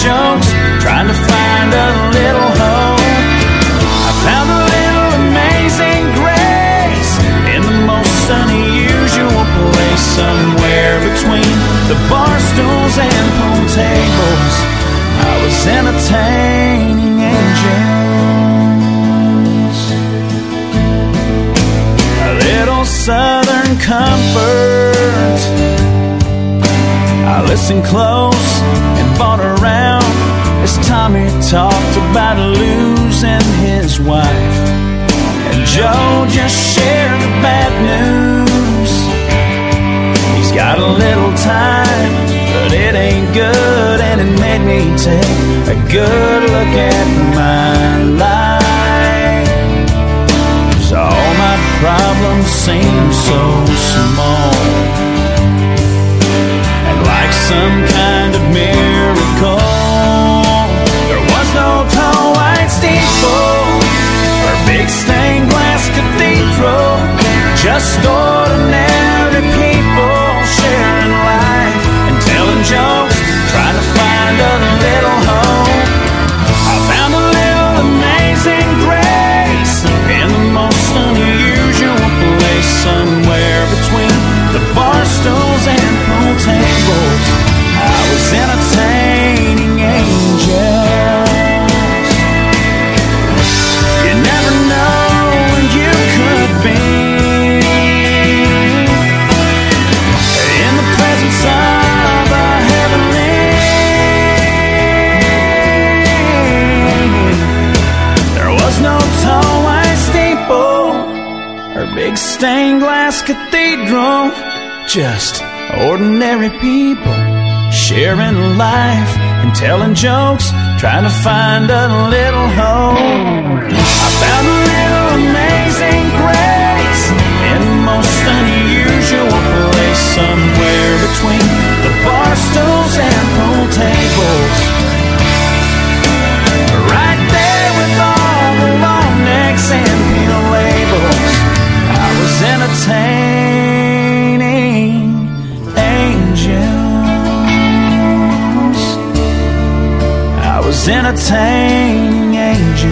jokes, trying to find a little hope. I found a little amazing grace in the most unusual place, somewhere between the bar stools and pool tables. I was entertaining angels. A little southern comfort. I listened close and as Tommy talked about losing his wife. And Joe just shared the bad news. He's got a little time, but it ain't good, and it made me take a good look at my life. 'Cause all my problems seem so small. And like some kind of miracle, cathedral, just ordinary people sharing life and telling jokes, trying to find a little hope. I found a little amazing grace in the most unusual place, somewhere between the bar stools and pool tables. I was entertaining big stained glass cathedral, just ordinary people sharing life and telling jokes, trying to find a little hope. I found a little amazing grace in the most unusual place, somewhere between the bar stools and entertaining angels. I was entertaining angels.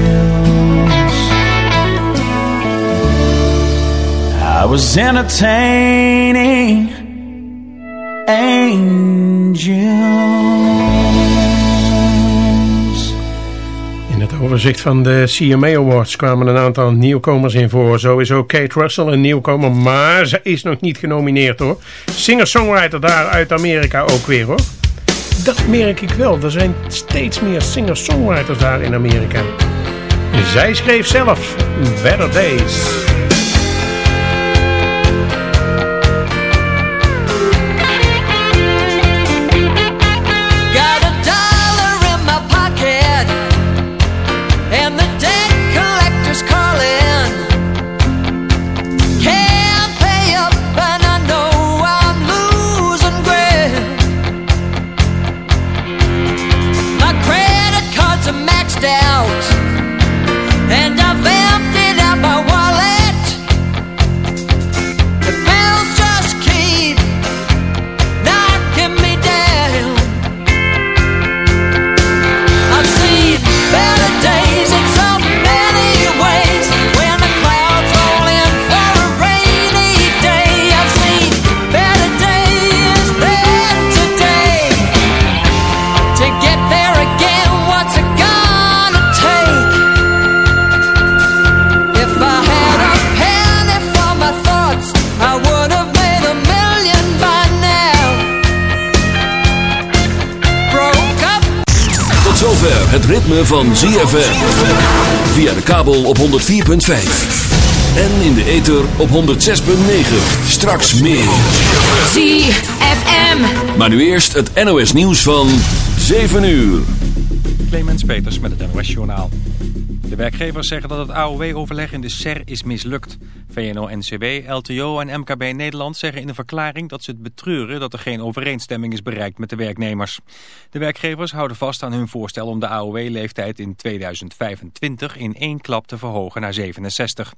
I was entertaining angels. Overzicht van de CMA Awards kwamen een aantal nieuwkomers in voor. Zo is ook Kate Russell een nieuwkomer, maar ze is nog niet genomineerd hoor. Singer-songwriter daar uit Amerika ook weer hoor. Dat merk ik wel, er zijn steeds meer singer-songwriters daar in Amerika. Zij schreef zelf Better Days. Ritme van ZFM. Via de kabel op 104.5. En in de ether op 106.9. Straks meer. ZFM. Maar nu eerst het NOS nieuws van 7 uur. Clemens Peters met het NOS Journaal. De werkgevers zeggen dat het AOW-overleg in de SER is mislukt. VNO-NCW, LTO en MKB Nederland zeggen in een verklaring dat ze het betreuren dat er geen overeenstemming is bereikt met de werknemers. De werkgevers houden vast aan hun voorstel om de AOW-leeftijd in 2025 in één klap te verhogen naar 67.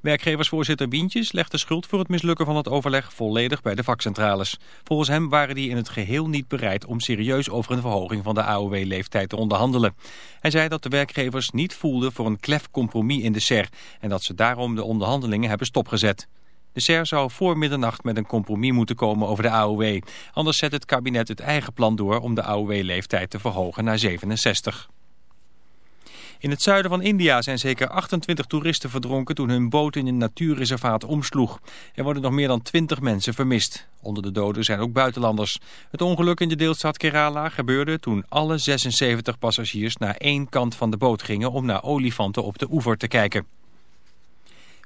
Werkgeversvoorzitter Wientjes legt de schuld voor het mislukken van het overleg volledig bij de vakcentrales. Volgens hem waren die in het geheel niet bereid om serieus over een verhoging van de AOW-leeftijd te onderhandelen. Hij zei dat de werkgevers niet voelden voor een klef compromis in de SER en dat ze daarom de onderhandelingen hebben stopgezet. De SER zou voor middernacht met een compromis moeten komen over de AOW. Anders zet het kabinet het eigen plan door om de AOW-leeftijd te verhogen naar 67. In het zuiden van India zijn zeker 28 toeristen verdronken toen hun boot in een natuurreservaat omsloeg. Er worden nog meer dan 20 mensen vermist. Onder de doden zijn ook buitenlanders. Het ongeluk in de deelstaat Kerala gebeurde toen alle 76 passagiers naar één kant van de boot gingen om naar olifanten op de oever te kijken.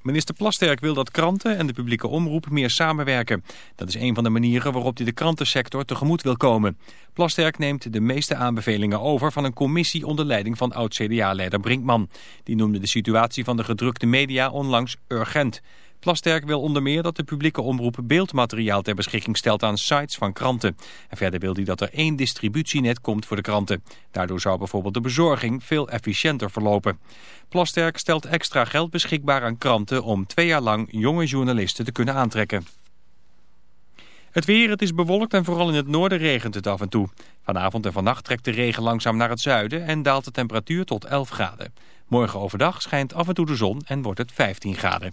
Minister Plasterk wil dat kranten en de publieke omroep meer samenwerken. Dat is een van de manieren waarop hij de krantensector tegemoet wil komen. Plasterk neemt de meeste aanbevelingen over van een commissie onder leiding van oud-CDA-leider Brinkman. Die noemde de situatie van de gedrukte media onlangs urgent. Plasterk wil onder meer dat de publieke omroep beeldmateriaal ter beschikking stelt aan sites van kranten. En verder wil hij dat er één distributienet komt voor de kranten. Daardoor zou bijvoorbeeld de bezorging veel efficiënter verlopen. Plasterk stelt extra geld beschikbaar aan kranten om twee jaar lang jonge journalisten te kunnen aantrekken. Het weer, het is bewolkt en vooral in het noorden regent het af en toe. Vanavond en vannacht trekt de regen langzaam naar het zuiden en daalt de temperatuur tot 11 graden. Morgen overdag schijnt af en toe de zon en wordt het 15 graden.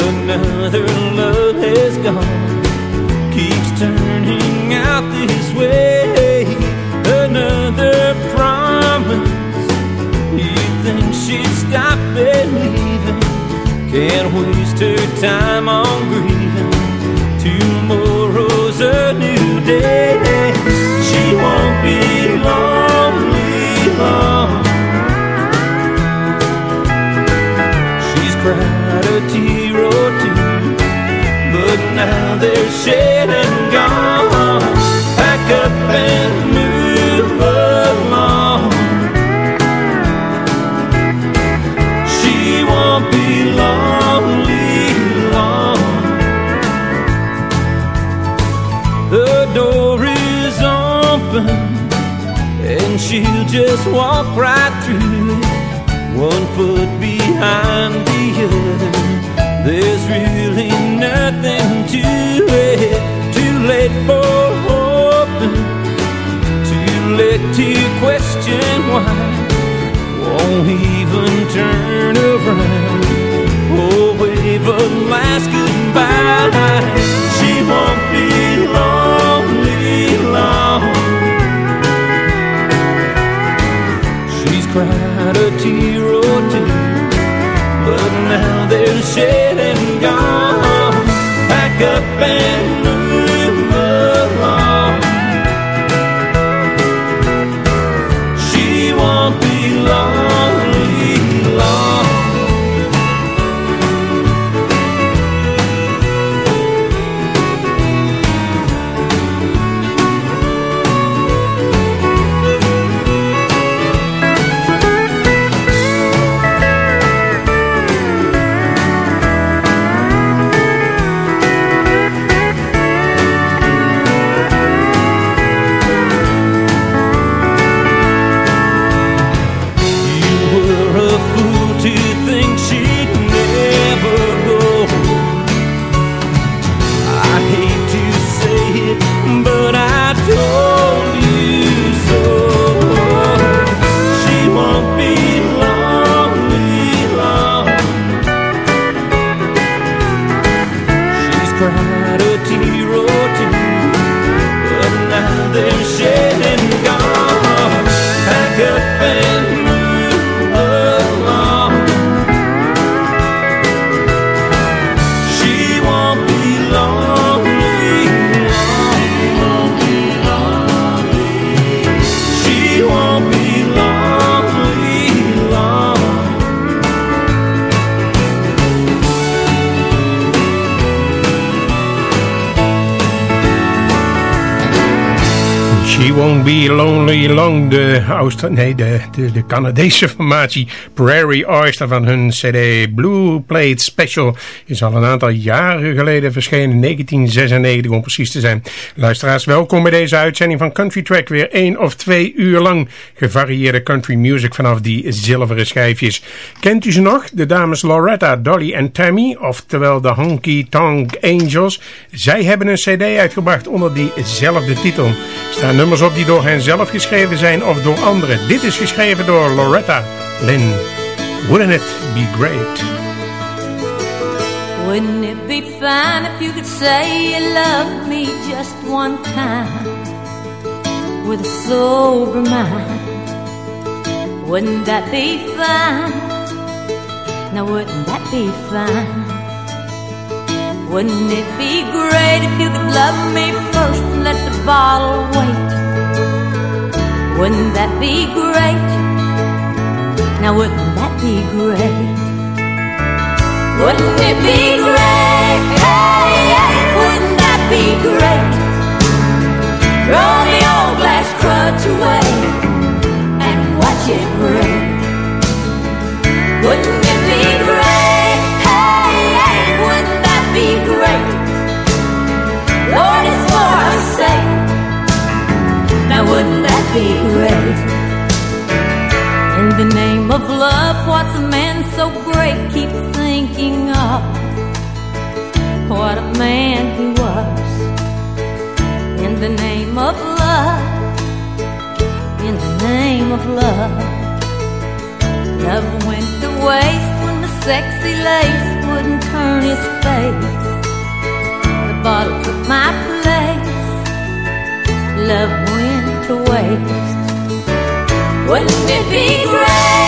another love has gone. Keeps turning out this way, another promise. You think she'd stop believing? Can't waste her time on grieving. Tomorrow's they're shed and gone. Pack up and move along. She won't be lonely long. The door is open, and she'll just walk right through it, one foot behind the other. There's really for hoping, too late to question why. Won't even turn around oh, or wave a last goodbye. She won't be lonely long. She's cried a tear or two, but now they're shed and gone. Pack up and Be Lonely Long, de, nee, de, de, de Canadese formatie Prairie Oyster van hun cd Blue Plate Special is al een aantal jaren geleden verschenen, 1996 om precies te zijn. Luisteraars, welkom bij deze uitzending van Country Track, weer één of twee uur lang gevarieerde country music vanaf die zilveren schijfjes. Kent u ze nog? De dames Loretta, Dolly en Tammy, oftewel de Honky Tonk Angels. Zij hebben een cd uitgebracht onder diezelfde titel. Staan nummers op die door hen zelf geschreven zijn of door anderen. Dit is geschreven door Loretta Lynn. Wouldn't it be great? Wouldn't it be fine if you could say you loved me just one time with a sober mind? Wouldn't that be fine? Now, wouldn't that be fine? Wouldn't it be great if you could love me first and let the bottle wait? Wouldn't that be great? Now, wouldn't that be great? Wouldn't it be great? Hey, hey, wouldn't that be great? Throw the old glass crutch away and watch it break. Wouldn't it be great? Hey, hey, wouldn't that be great? Lord, be great? In the name of love, what's a man so great keep thinking of? What a man he was. In the name of love, in the name of love. Love went to waste when the sexy lace wouldn't turn his face. The bottle took my place. Love went to waste. Wouldn't it be great?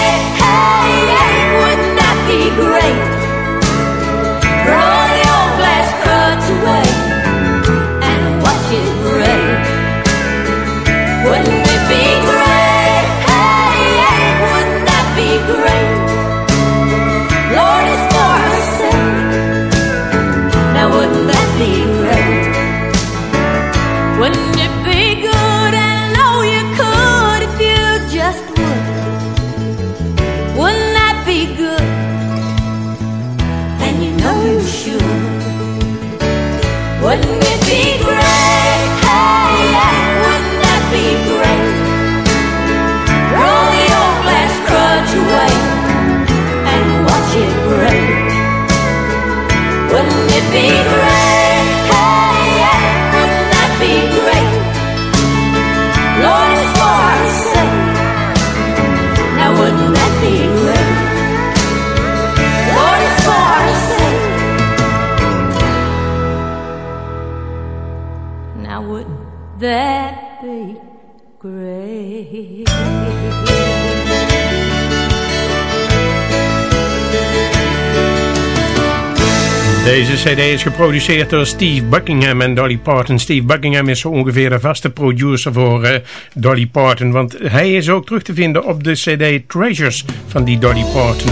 Deze cd is geproduceerd door Steve Buckingham en Dolly Parton. Steve Buckingham is zo ongeveer de vaste producer voor eh, Dolly Parton. Want hij is ook terug te vinden op de cd Treasures van die Dolly Parton.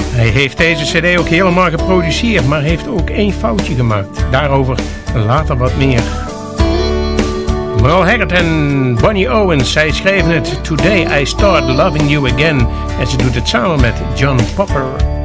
Hij heeft deze cd ook helemaal geproduceerd, maar heeft ook één foutje gemaakt. Daarover later wat meer. Merle Haggard en Bonnie Owens, zij schreven het Today I Start Loving You Again. En ze doet het samen met John Popper.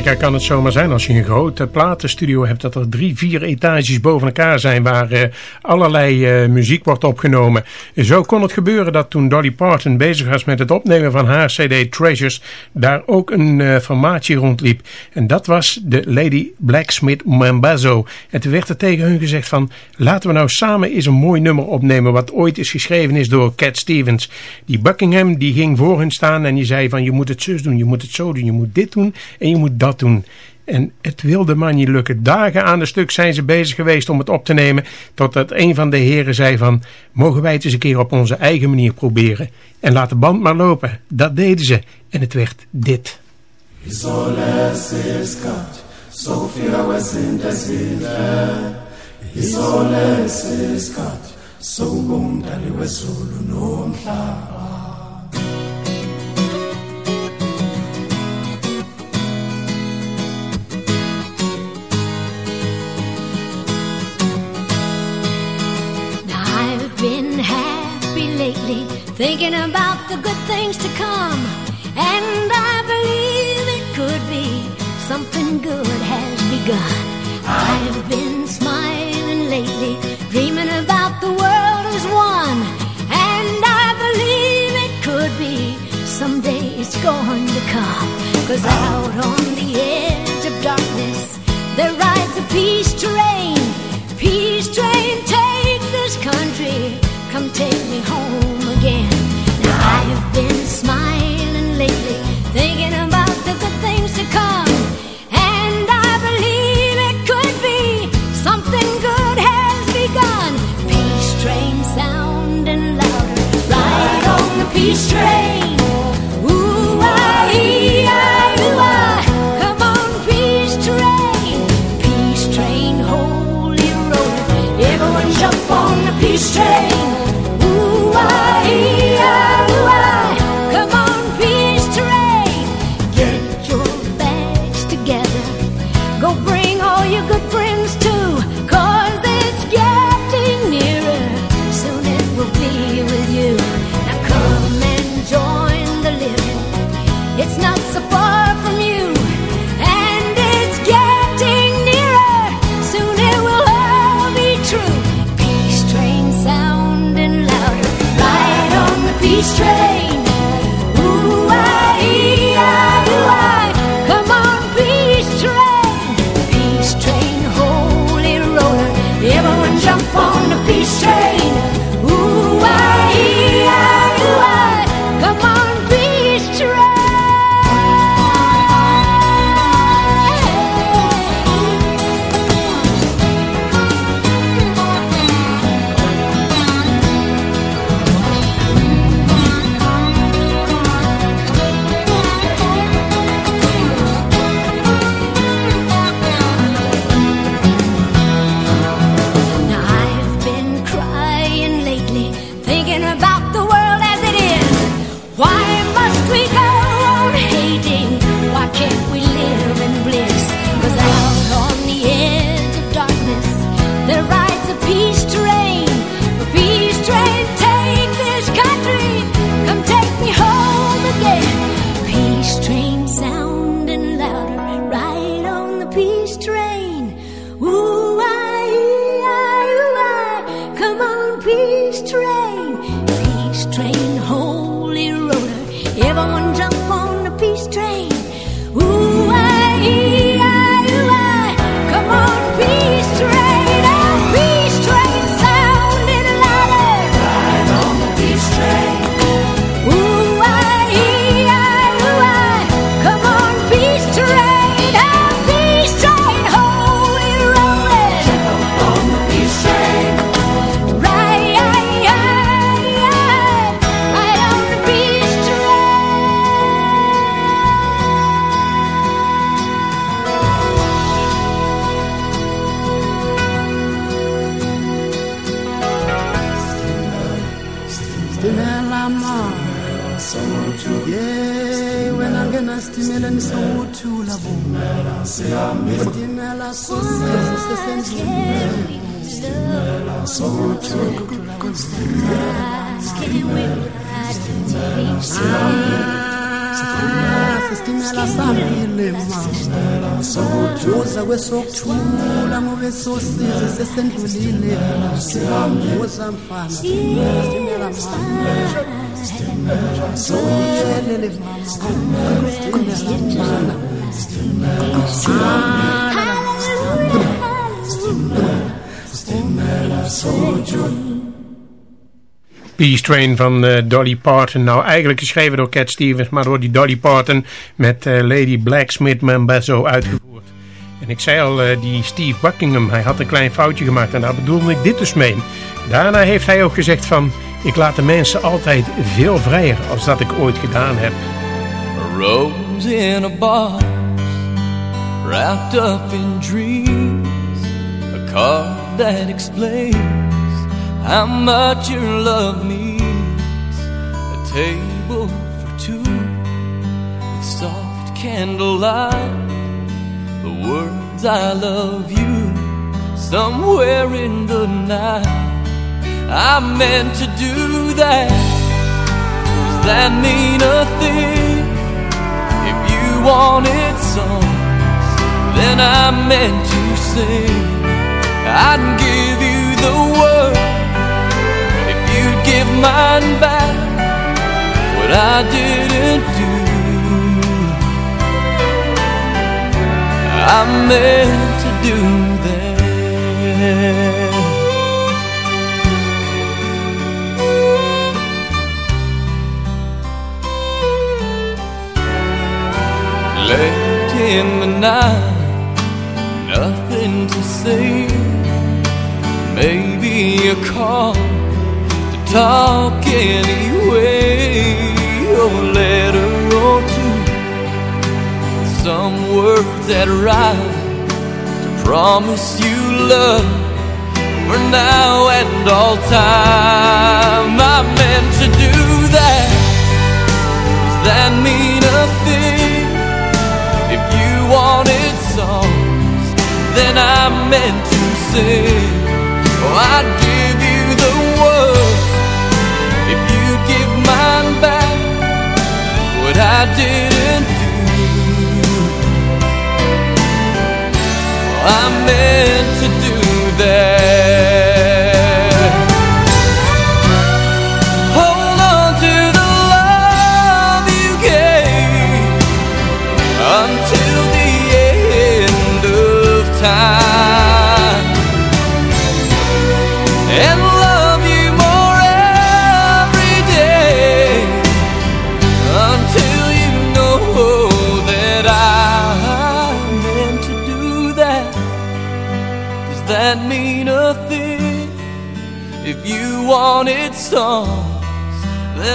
Amerika kan het zomaar zijn. Als je een grote platenstudio hebt dat er drie, vier etages boven elkaar zijn waar eh, allerlei eh, muziek wordt opgenomen. Zo kon het gebeuren dat toen Dolly Parton bezig was met het opnemen van haar CD Treasures, daar ook een formatie rondliep. En dat was de Lady Blacksmith Mambazo. En toen werd er tegen hun gezegd van laten we nou samen eens een mooi nummer opnemen wat ooit is geschreven is door Cat Stevens. Die Buckingham die ging voor hun staan en die zei van je moet het zus doen, je moet het zo doen, je moet dit doen en je moet dat doen. En het wilde maar niet lukken. Dagen aan de stuk zijn ze bezig geweest om het op te nemen. Totdat een van de heren zei van... Mogen wij het eens een keer op onze eigen manier proberen. En laat de band maar lopen. Dat deden ze. En het werd dit. Thinking about the good things to come. And I believe it could be something good has begun. I've been smiling lately, dreaming about the world as one. And I believe it could be someday it's going to come. Cause out on the edge of darkness, there rides a peace train. Peace train, take this country, come take me home again. Now I have been smiling Peace Train van eh, Dolly Parton. Nou, eigenlijk geschreven door Cat Stevens, maar door die Dolly Parton met eh, Lady Blacksmith Mambazo uitgevoerd. En ik zei al, eh, die Steve Buckingham, hij had een klein foutje gemaakt en daar bedoelde ik dit dus mee. Daarna heeft hij ook gezegd van, ik laat de mensen altijd veel vrijer als dat ik ooit gedaan heb. A rose in a box, wrapped up in dreams. A card that explains how much your love means. A table for two with soft candlelight. The words I love you somewhere in the night. I meant to do that. Does that mean a thing? If you wanted songs, then I meant to sing. I'd give you the world if you'd give mine back what I didn't do. I meant to do that. late in the night, nothing to say. Maybe a call to talk anyway, a letter two. Some words that rhyme to promise you love for now and all time. I meant to do that. Does that mean a thing? If you wanted songs, then I meant to sing. Oh, I'd give you the world if you give mine back what I didn't I meant to do that.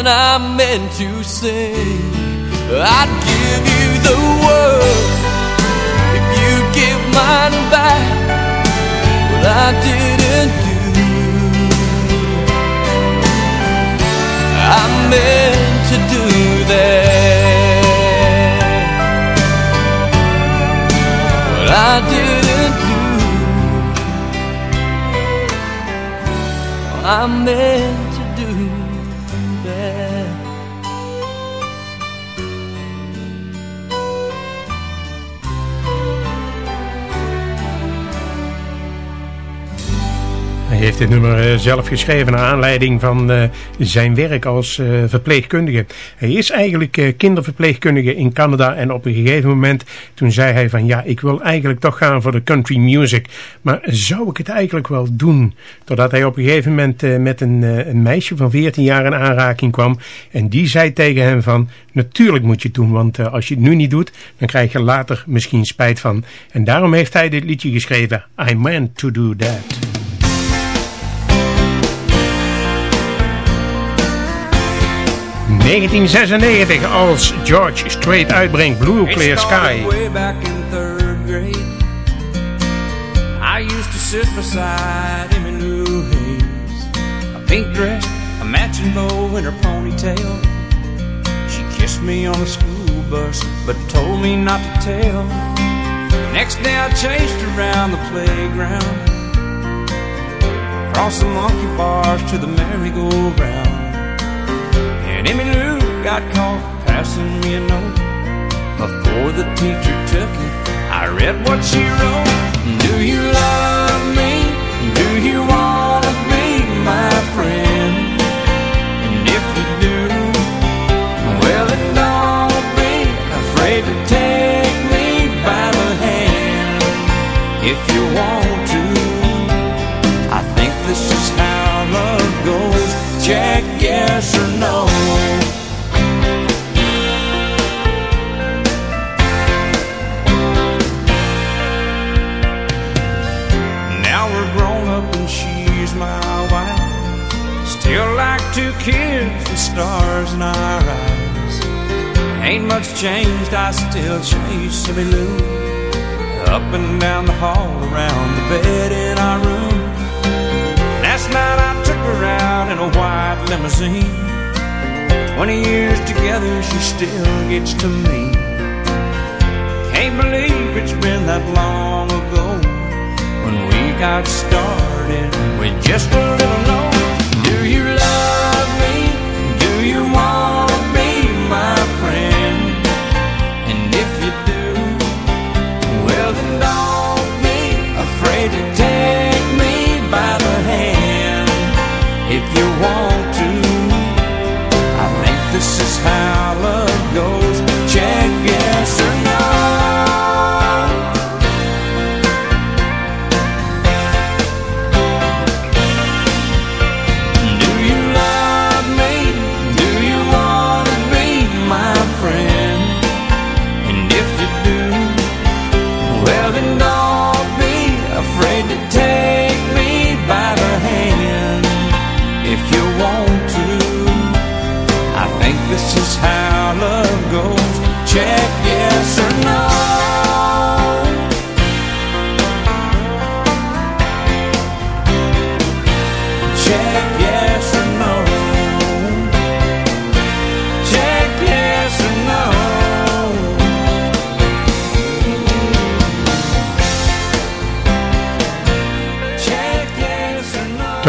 Then I meant to sing. I'd give you the world if you give mine back what I didn't do. I meant to do that, but I didn't do. I meant Hij heeft dit nummer eh, zelf geschreven naar aanleiding van eh, zijn werk als eh, verpleegkundige. Hij is eigenlijk kinderverpleegkundige in Canada en op een gegeven moment toen zei hij van ja, ik wil eigenlijk toch gaan voor de country music. Maar zou ik het eigenlijk wel doen? Totdat hij op een gegeven moment met een, meisje van 14 jaar in aanraking kwam en die zei tegen hem van natuurlijk moet je het doen, want als je het nu niet doet, dan krijg je later misschien spijt van. En daarom heeft hij dit liedje geschreven, I meant to do that. 1996 als George Strait uitbrengt Blue Clear Sky. Way back in third grade. I used to sit beside Emmy Lou Hayes. A pink dress, a matching bow in her ponytail. She kissed me on the school bus, but told me not to tell. Next day I chased around the playground, across the monkey bars to the merry-go-round. Got caught passing me a note. Before the teacher took it, I read what she wrote. Do you love me? Do you wanna be my friend? And if you do, well then don't be afraid to take me by the hand. If you want to, I think this is how love goes. Check yes or no. Kids with stars in our eyes. Ain't much changed, I still chase Emmy Lou. Up and down the hall, around the bed in our room. Last night I took her out in a white limousine. Twenty years together, she still gets to me. Can't believe it's been that long ago when we got started with just a little note. Do you love you want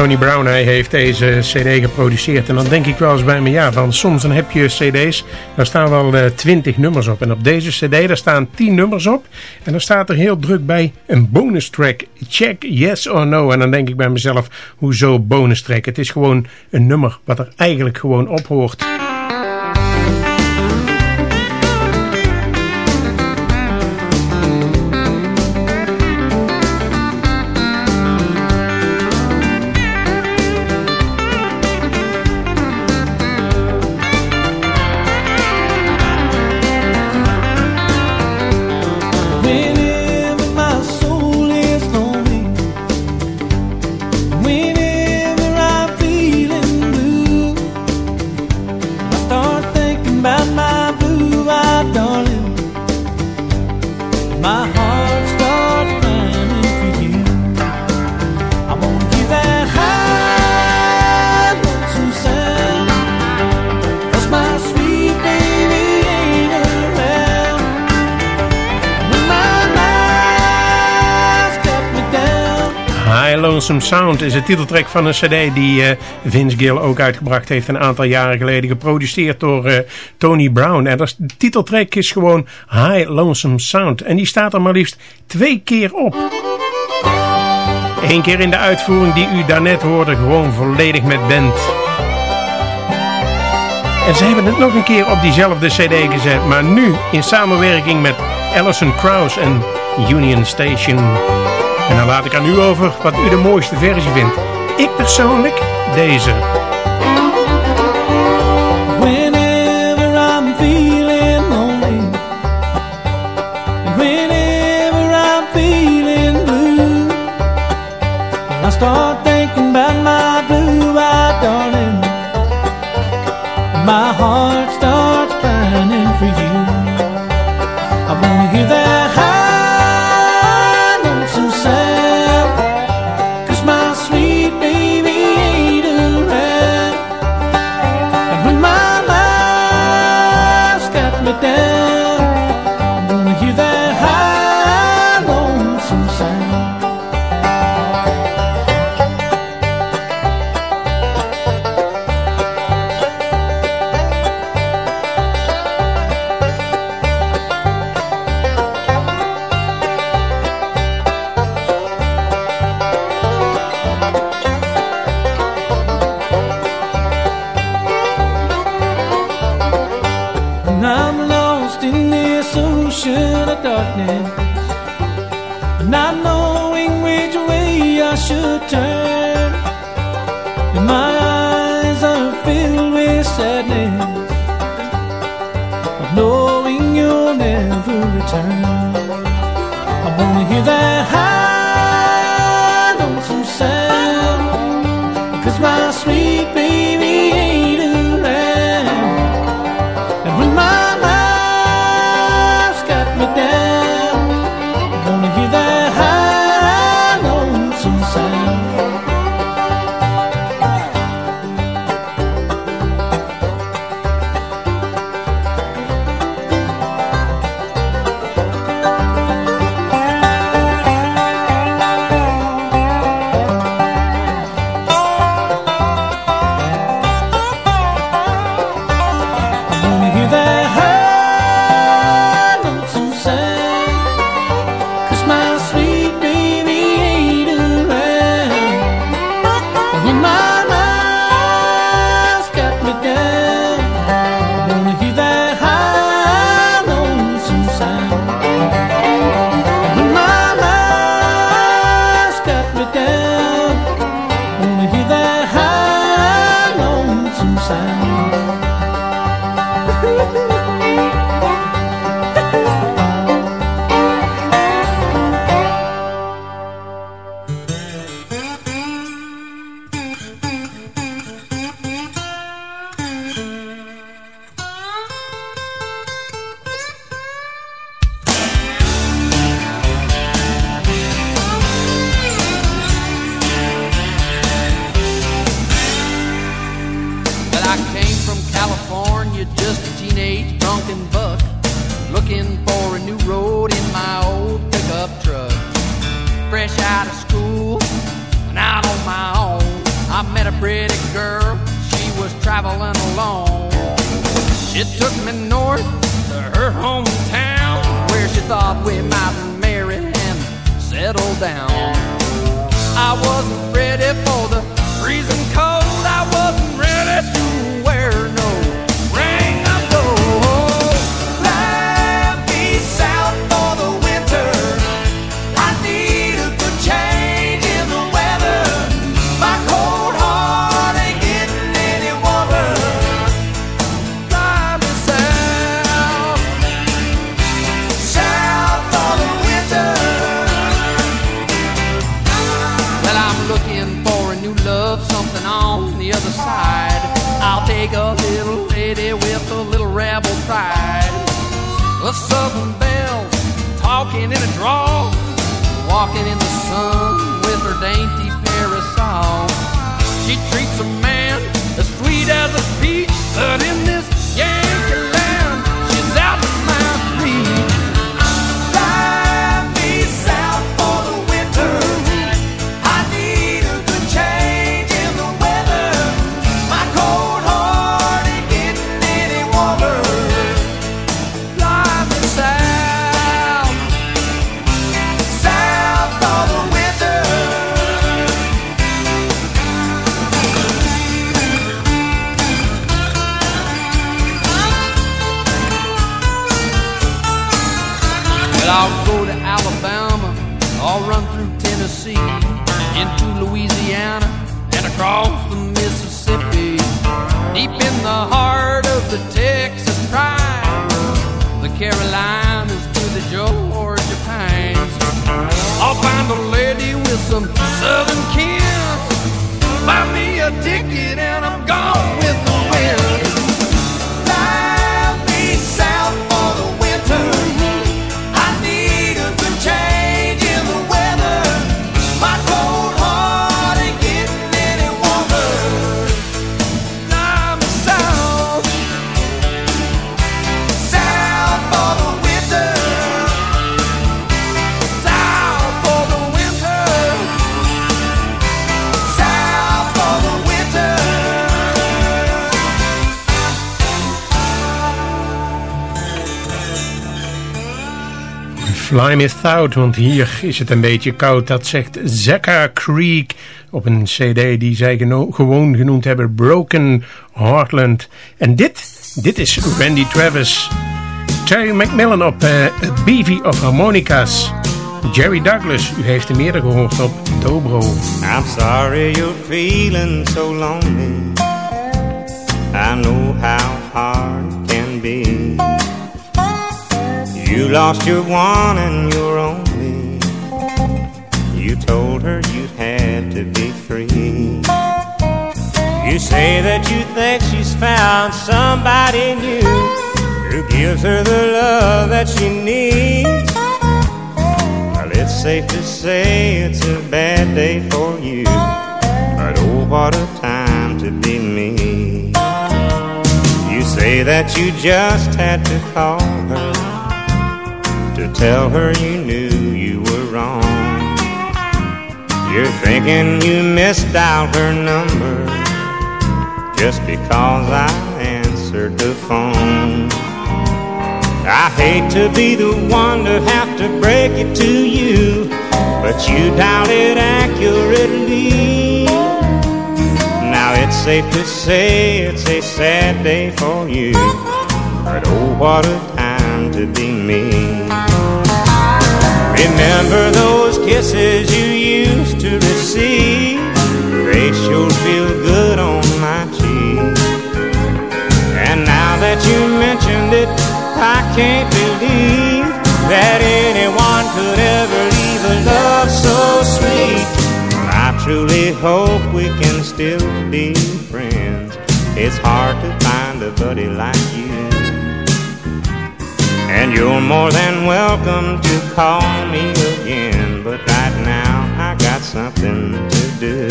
Tony Brown hij heeft deze cd geproduceerd. En dan denk ik wel eens bij me, ja, van soms dan heb je cd's, daar staan wel eh, twintig nummers op. En op deze cd, daar staan 10 nummers op. En dan staat er heel druk bij een bonus track. Check yes or no. En dan denk ik bij mezelf, hoezo bonus track? Het is gewoon een nummer wat er eigenlijk gewoon op hoort. Lonesome Sound is de titeltrack van een cd die eh, Vince Gill ook uitgebracht heeft een aantal jaren geleden. Geproduceerd door eh, Tony Brown. En dat de titeltrack is gewoon High Lonesome Sound. En die staat er maar liefst twee keer op. Eén keer in de uitvoering die u daarnet hoorde, gewoon volledig met band. En ze hebben het nog een keer op diezelfde cd gezet, maar nu in samenwerking met Alison Krauss en Union Station. En dan laat ik aan u over wat u de mooiste versie vindt. Ik persoonlijk deze. darkness, not knowing which way I should turn. And my eyes are filled with sadness. honking buck, looking for a new road in my old pickup truck. Fresh out of school and out on my own, I met a pretty girl. She was traveling alone. She took me north to her hometown, where she thought we might marry and settle down. I wasn't ready for the freezing cold. I wasn't ready to wear no I'll go to Alabama, I'll run through Tennessee, into Louisiana, and across the Mississippi. Deep in the heart of the Texas pride, the Carolinas to the Georgia pines. I'll find a lady with some southern kin, buy me a ticket, and I'm gone with the wind. Slime is Out, want hier is het een beetje koud. Dat zegt Zekka Creek op een cd die zij gewoon genoemd hebben Broken Heartland. En dit, dit is Randy Travis. Terry McMillan op uh, of Harmonicas. Jerry Douglas, u heeft hem eerder gehoord op Dobro. I'm sorry you're feeling so lonely. I know how hard it can be. You lost your one and your only. You told her you'd had to be free. You say that you think she's found somebody new who gives her the love that she needs. Well, it's safe to say it's a bad day for you, but oh, what a time to be me. You say that you just had to call her tell her you knew you were wrong. You're thinking you missed out her number just because I answered the phone. I hate to be the one to have to break it to you, but you dialed it accurately. Now it's safe to say it's a sad day for you, but oh, what a time to be me. Remember those kisses you used to receive? They sure feel good on my cheek. And now that you mentioned it, I can't believe that anyone could ever leave a love so sweet. I truly hope we can still be friends. It's hard to find a buddy like you. And you're more than welcome to call me again. But right now, I got something to do.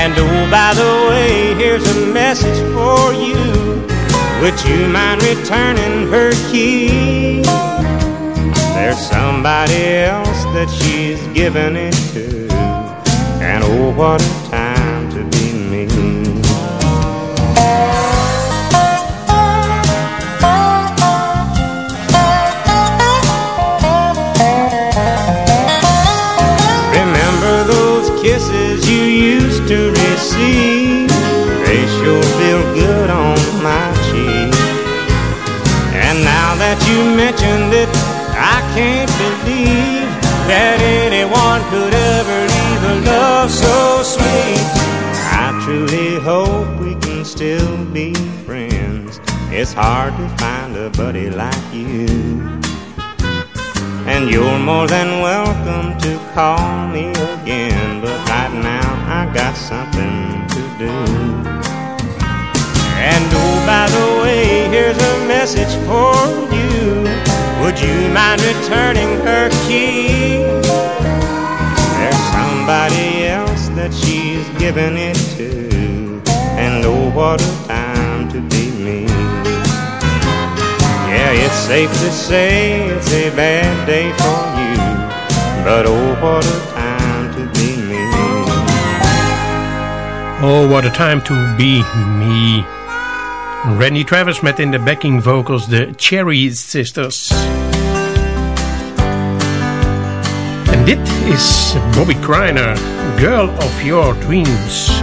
And oh, by the way, here's a message for you. Would you mind returning her key? There's somebody else that she's given it to. And oh, what a time you mentioned it, I can't believe that anyone could ever leave a love so sweet. I truly hope we can still be friends. It's hard to find a buddy like you. And you're more than welcome to call me again. But right now, I got something to do. And oh, by the way, here's a message for you. Would you mind returning her key? There's somebody else that she's given it to. And oh, what a time to be me. Yeah, it's safe to say it's a bad day for you. But oh, what a time to be me. Oh, what a time to be me. Randy Travis met in de backing vocals de Cherry Sisters. En dit is Bobbie Cryner, Girl of Your Dreams.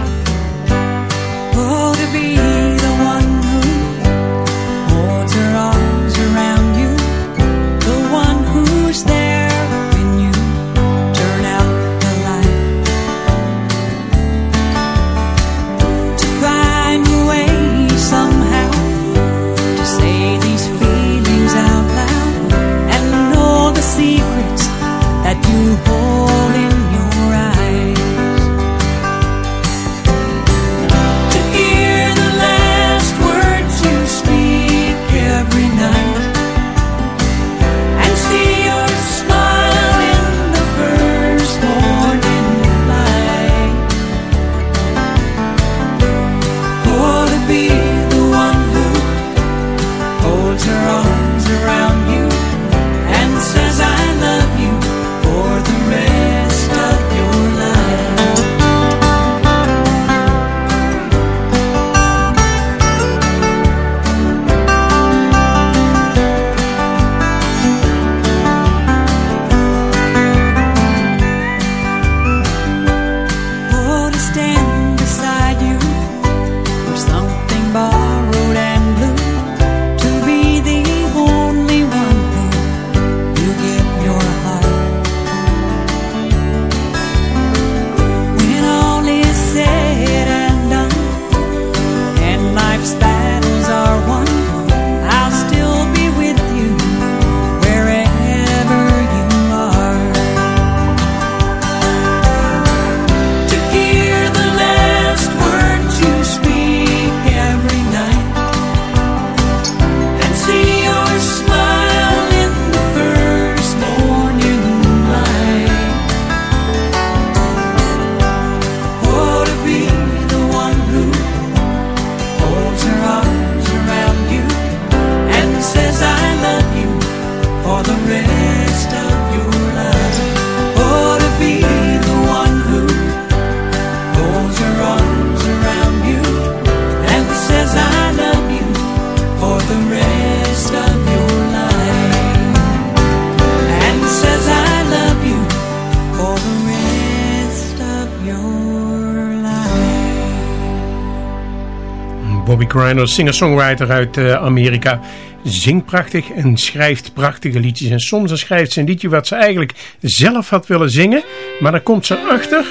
Griner, singer-songwriter uit eh, Amerika. Zingt prachtig en schrijft prachtige liedjes. En soms schrijft ze een liedje wat ze eigenlijk zelf had willen zingen. Maar dan komt ze achter.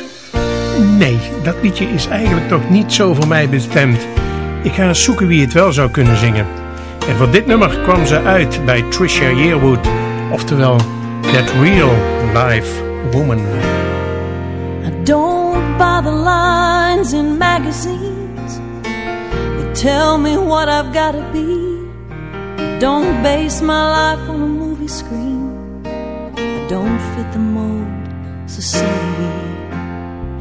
Nee, dat liedje is eigenlijk toch niet zo voor mij bestemd. Ik ga eens zoeken wie het wel zou kunnen zingen. En voor dit nummer kwam ze uit bij Trisha Yearwood. Oftewel, That Real Life Woman. I don't buy the lines in magazines tell me what I've got to be. Don't base my life on a movie screen. I don't fit the mold society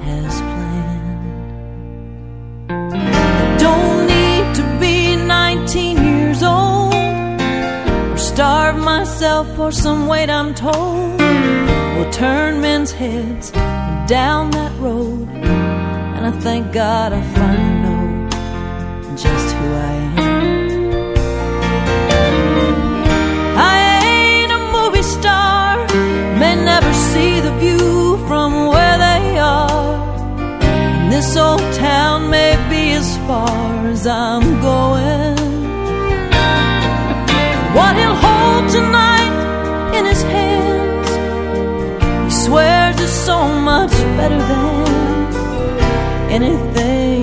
has planned. I don't need to be 19 years old or starve myself for some weight I'm told will turn men's heads down that road. And I thank God I finally never see the view from where they are. And this old town may be as far as I'm going. What he'll hold tonight in his hands he swears is so much better than anything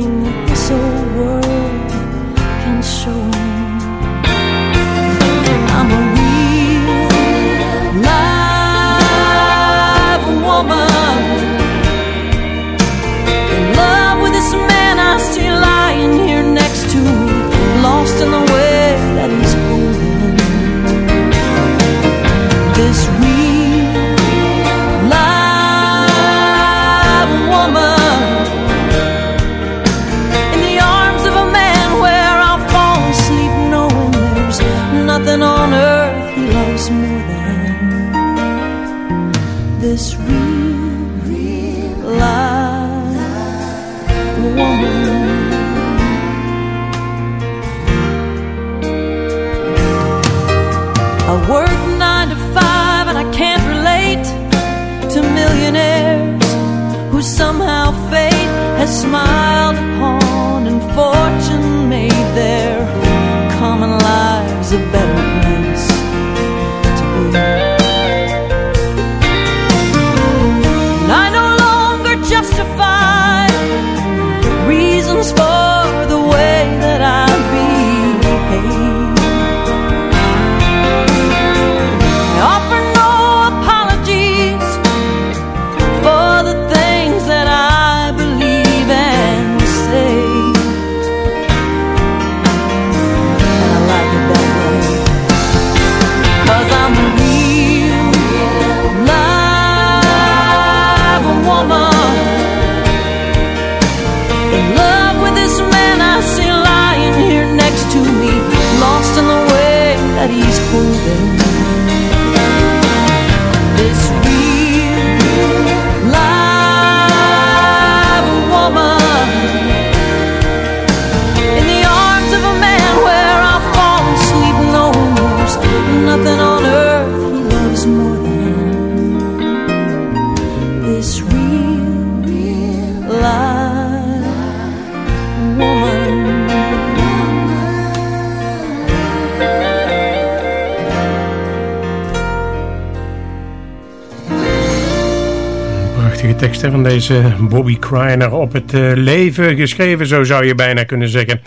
Prachtige teksten van deze Bobby Criner op het eh, leven geschreven, zo zou je bijna kunnen zeggen.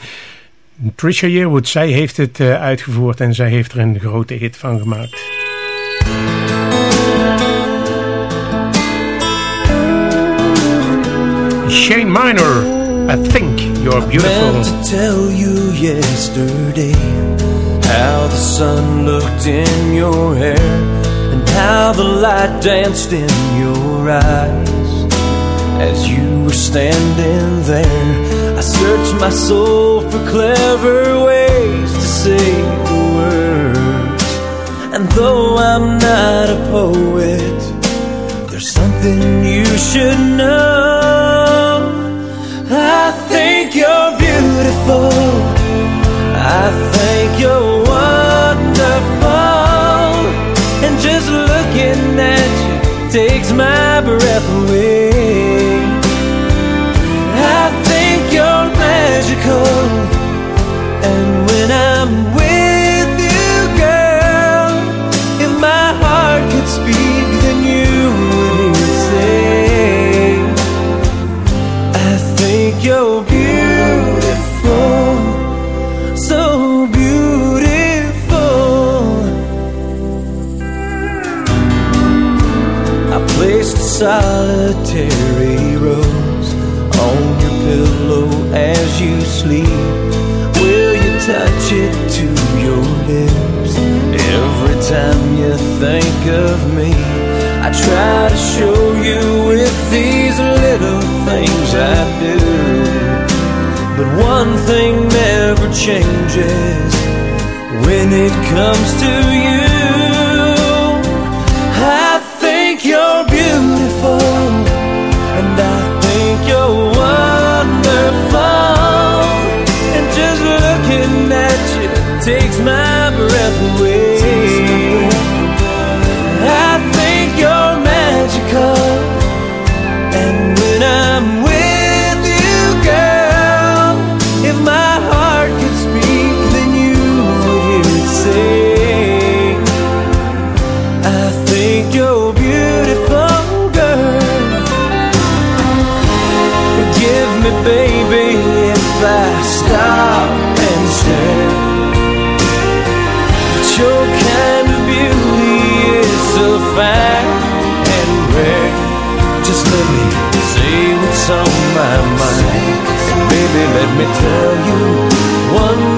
Trisha Yearwood, zij heeft het eh, uitgevoerd en zij heeft er een grote hit van gemaakt. Shane Minor, I think you're beautiful. meant to tell you yesterday how the sun looked in your hair how the light danced in your eyes as you were standing there. I searched my soul for clever ways to say the words and Though I'm not a poet, there's something you should know. I think you're beautiful. I think you're wonderful. Takes my breath away. I think you're magical. And when I'm with you, girl, if my heart could speak, then you would say, I think you're solitary rose on your pillow as you sleep. Will you touch it to your lips every time you think of me? I try to show you with these little things I do. But one thing never changes when it comes to you. Let me tell you one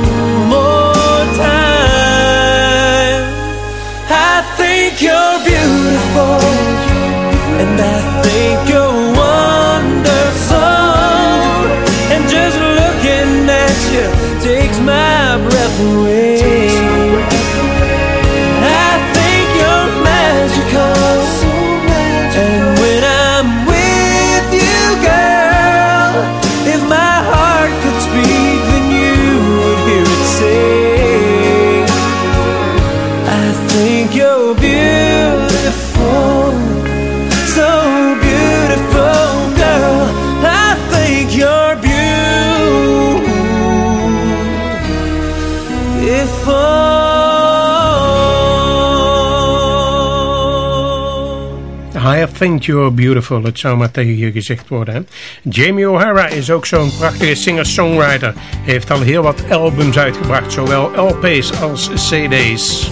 think you're beautiful. Het zou maar tegen je gezegd worden. Jamie O'Hara is ook zo'n prachtige singer-songwriter. Heeft al heel wat albums uitgebracht. Zowel LP's als CD's.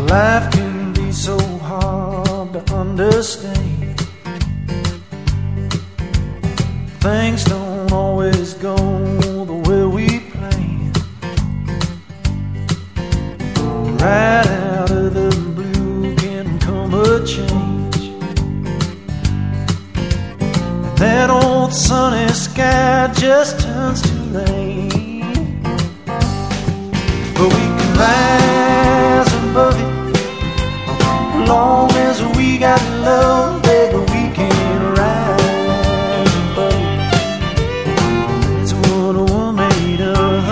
Life can be so hard to understand. Things don't always go the way we plan. Right That old sunny sky just turns to rain. But we can rise above it long as we got love, baby, we can rise above it. It's what we're made of.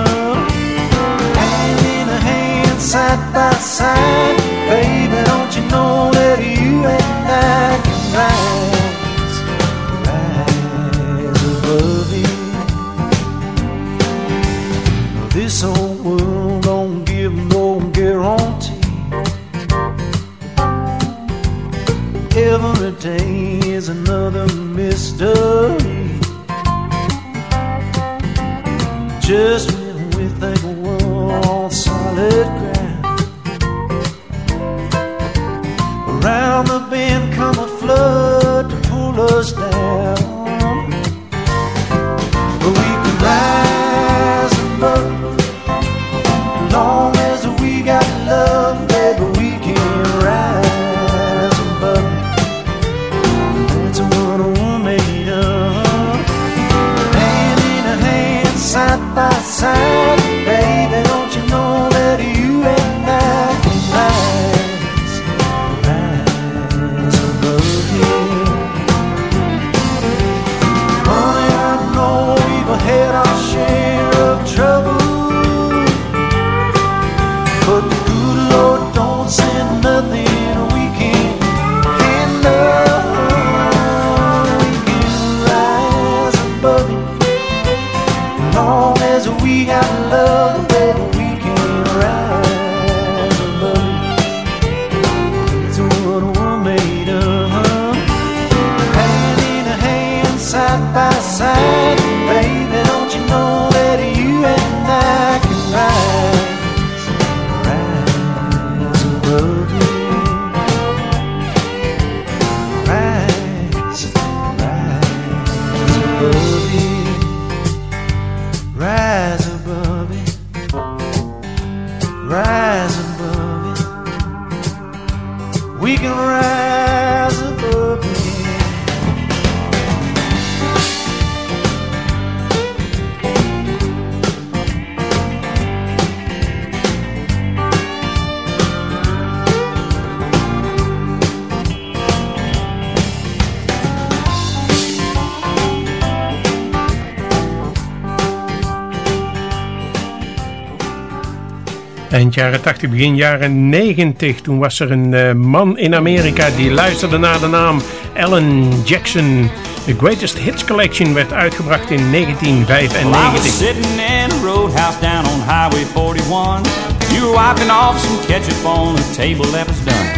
Hand in hand, side by side, baby, day is another mystery. Just by Eind jaren 80, begin jaren 90. Toen was er een eh, man in Amerika die luisterde naar de naam Alan Jackson. The Greatest Hits Collection werd uitgebracht in Well, I was 1995. sitting in a roadhouse down on Highway 41. You were wiping off some ketchup on a table that was done.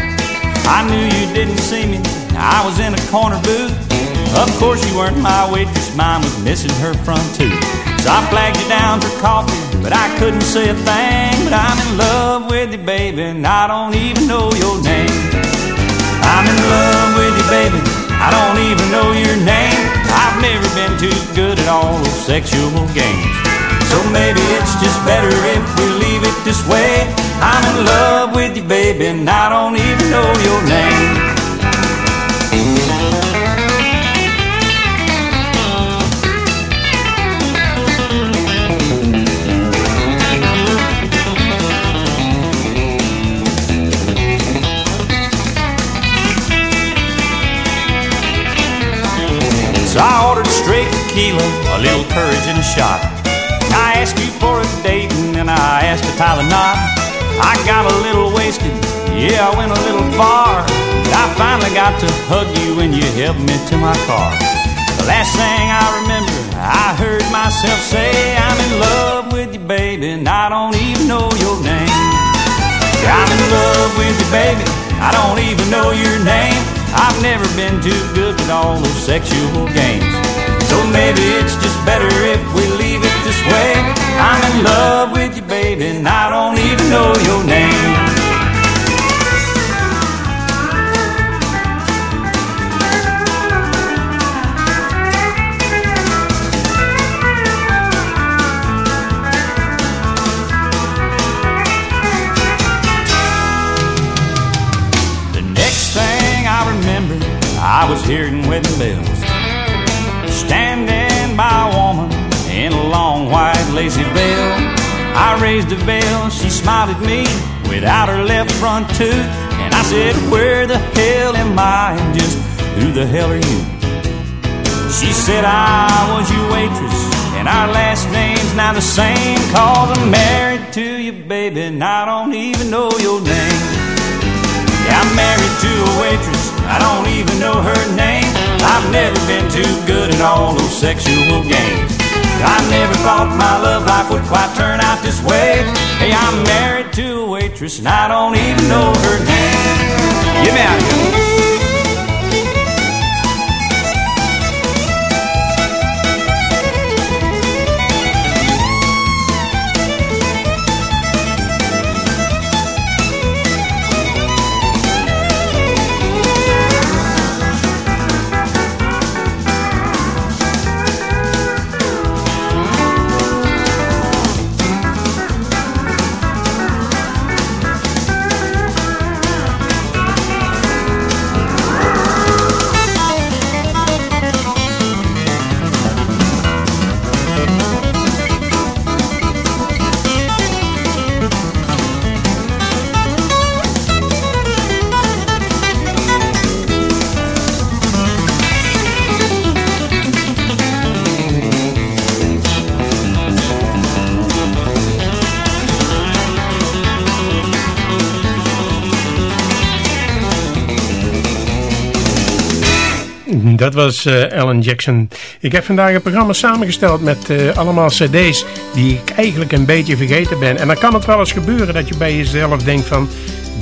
I knew you didn't see me. I was in a corner booth. Of course, you weren't my waitress. Mine was missing her front tooth. So I flagged you down for coffee, but I couldn't say a thing. But I'm in love with you, baby, and I don't even know your name. I'm in love with you, baby. I don't even know your name. I've never been too good at all those sexual games. So maybe it's just better if we leave it this way. I'm in love with you, baby, and I don't even know your name. Tequila, a little courage and a shot. I asked you for a date and then I asked to tie the knot. I got a little wasted, yeah, I went a little far. I finally got to hug you when you helped me to my car. The last thing I remember, I heard myself say, I'm in love with you, baby, and I don't even know your name. I'm in love with you, baby. I don't even know your name. I've never been too good with all those sexual games. So maybe it's just better if we leave it this way. I'm in love with you, baby, and I don't even know your name. The next thing I remember, I was hearing wedding bells. Long white lacy veil. I raised a veil, she smiled at me without her left front tooth. And I said, Where the hell am I? And just who the hell are you? She said, I was your waitress, and our last name's now the same. Cause I'm married to you, baby, and I don't even know your name. Yeah, I'm married to a waitress. I don't even know her name. I've never been too good at all those sexual games. I never thought my love life would quite turn out this way. Hey, I'm married to a waitress and I don't even know her name. Get me out Dat was eh, Alan Jackson. Ik heb vandaag een programma samengesteld met eh, allemaal cd's die ik eigenlijk een beetje vergeten ben. En dan kan het wel eens gebeuren dat je bij jezelf denkt van...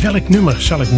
welk nummer zal ik